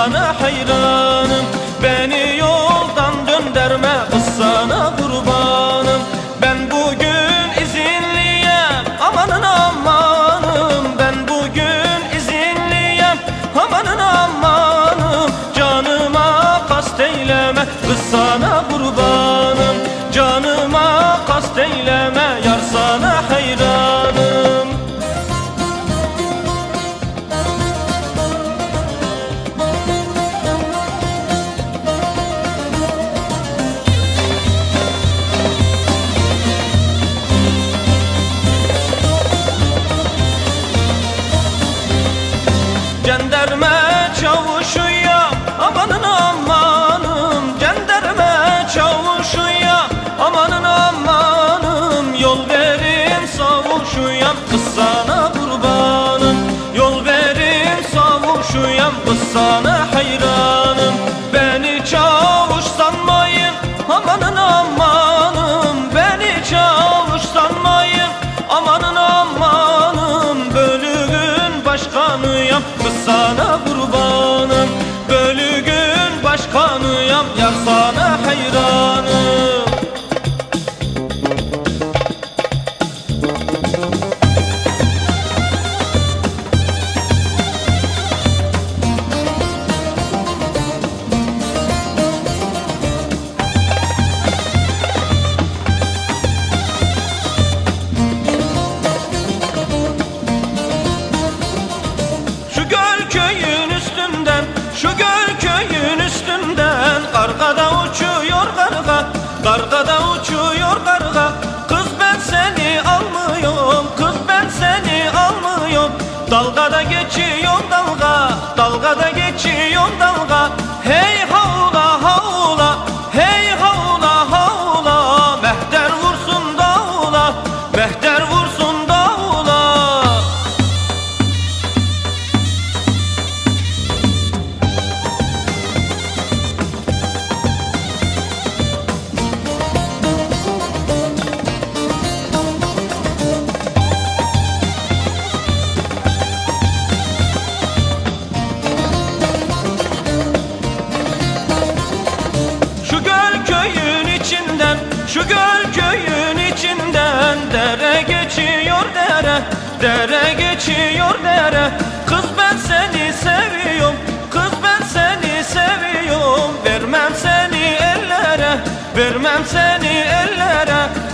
sana hayranım Beni yoldan dönderme kız sana kurbanım. Ben bugün izinliyem amanın amanım. Ben bugün izinliyem amanın amanım. Canıma kast eyleme kız sana kurbanım. Canıma kast eyleme Cenderme çavuşu ya amanın amanım Cenderme çavuşu ya amanın amanım Yol verin savuşuyam. Kız sana kurbanım Yol verin savuşuyam. Kız sana hayranım Beni çavuş sanmayın amanın amanım Beni çavuş sanmayın amanın amanım Bölüğün başkanıyam Kargada uçuyor karga Kız ben seni almıyorum Kız ben seni almıyorum. Dalgada geçiyor dalga Dalgada geçiyor dalga. Hey havla havla Hey havla havla. Mehter vursun davula Mehter Şu göl köyün içinden Dere geçiyor dere Dere geçiyor dere. Kız ben seni seviyorum Kız ben seni seviyorum. Vermem seni ellere Vermem seni ellere